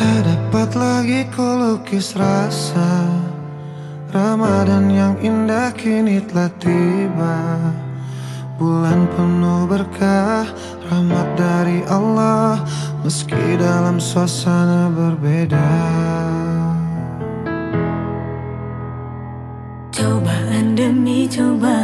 dapat lagi ku lukis rasa. Ramadan yang indah kini telah tiba. Bulan penuh berkah Rahmat dari Allah. Meski dalam suasana berbeda. Cobaan demi cobaan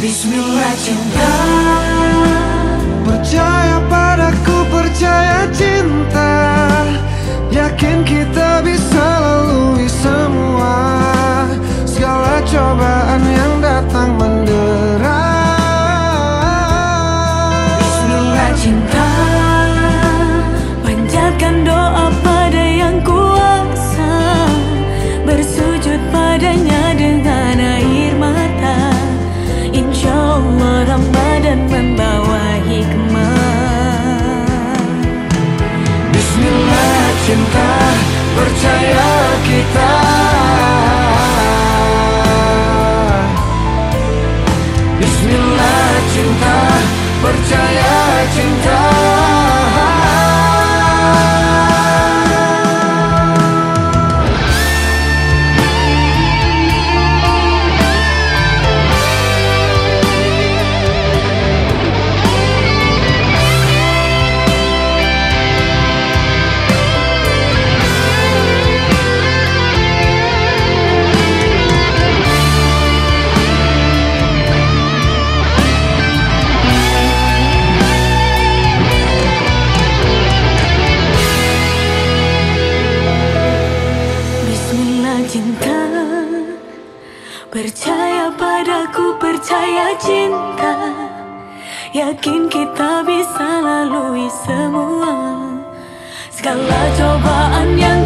Bismillah cinta Percaya padaku, percaya cinta. Yakin kita cinta. Yakin kita bisa lalui semua Segala cobaan yang